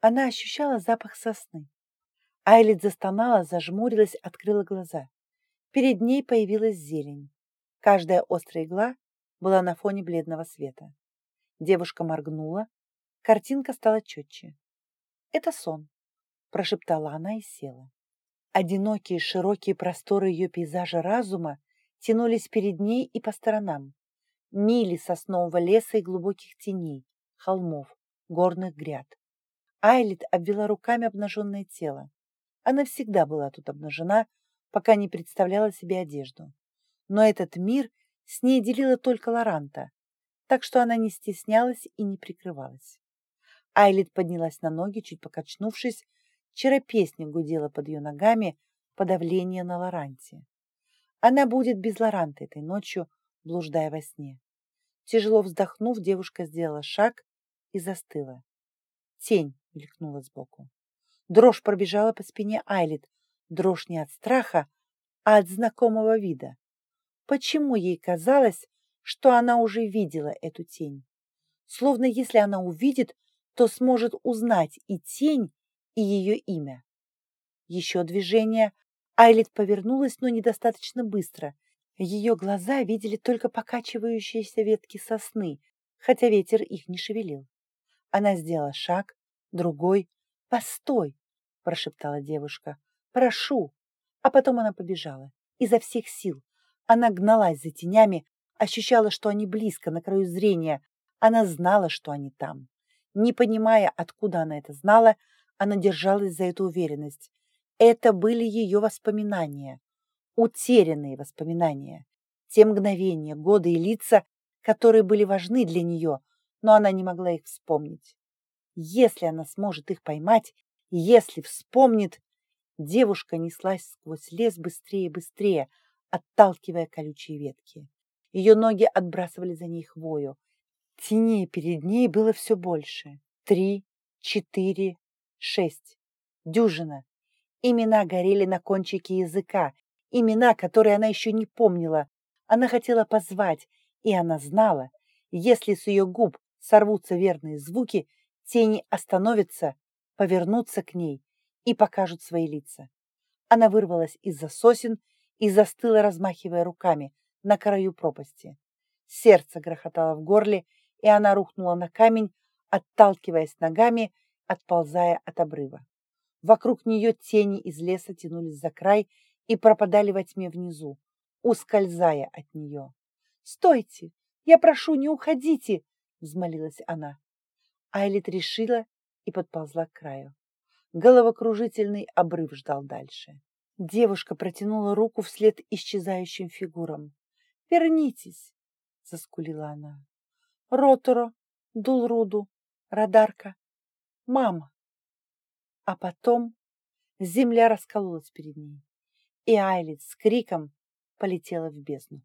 Она ощущала запах сосны. Айлит застонала, зажмурилась, открыла глаза. Перед ней появилась зелень. Каждая острая игла была на фоне бледного света. Девушка моргнула, картинка стала четче. «Это сон», — прошептала она и села. Одинокие широкие просторы ее пейзажа разума тянулись перед ней и по сторонам. Мили соснового леса и глубоких теней, холмов, горных гряд. Айлит обвела руками обнаженное тело. Она всегда была тут обнажена, пока не представляла себе одежду. Но этот мир с ней делила только Лоранта, так что она не стеснялась и не прикрывалась. Айлит поднялась на ноги, чуть покачнувшись, вчера песня гудела под ее ногами, подавление на Лоранте. Она будет без Лоранта этой ночью, блуждая во сне. Тяжело вздохнув, девушка сделала шаг и застыла. Тень мелькнула сбоку. Дрожь пробежала по спине Айлит. Дрожь не от страха, а от знакомого вида. Почему ей казалось, что она уже видела эту тень? Словно если она увидит, то сможет узнать и тень, и ее имя. Еще движение. Айлит повернулась, но недостаточно быстро. Ее глаза видели только покачивающиеся ветки сосны, хотя ветер их не шевелил. Она сделала шаг, другой. «Постой!» – прошептала девушка. «Прошу!» А потом она побежала. Изо всех сил. Она гналась за тенями, ощущала, что они близко, на краю зрения. Она знала, что они там. Не понимая, откуда она это знала, она держалась за эту уверенность. Это были ее воспоминания. Утерянные воспоминания. Те мгновения, годы и лица, которые были важны для нее, но она не могла их вспомнить. Если она сможет их поймать, если вспомнит, девушка неслась сквозь лес быстрее и быстрее, отталкивая колючие ветки. Ее ноги отбрасывали за ней хвою. Теней перед ней было все больше. Три, четыре, шесть. Дюжина. Имена горели на кончике языка. Имена, которые она еще не помнила. Она хотела позвать, и она знала, если с ее губ сорвутся верные звуки, Тени остановятся, повернутся к ней и покажут свои лица. Она вырвалась из-за сосен и застыла, размахивая руками на краю пропасти. Сердце грохотало в горле, и она рухнула на камень, отталкиваясь ногами, отползая от обрыва. Вокруг нее тени из леса тянулись за край и пропадали во тьме внизу, ускользая от нее. «Стойте! Я прошу, не уходите!» — взмолилась она. Айлит решила и подползла к краю. Головокружительный обрыв ждал дальше. Девушка протянула руку вслед исчезающим фигурам. «Вернитесь!» — заскулила она. «Роторо, Дулруду, Радарка, мама!» А потом земля раскололась перед ней, и Айлит с криком полетела в бездну.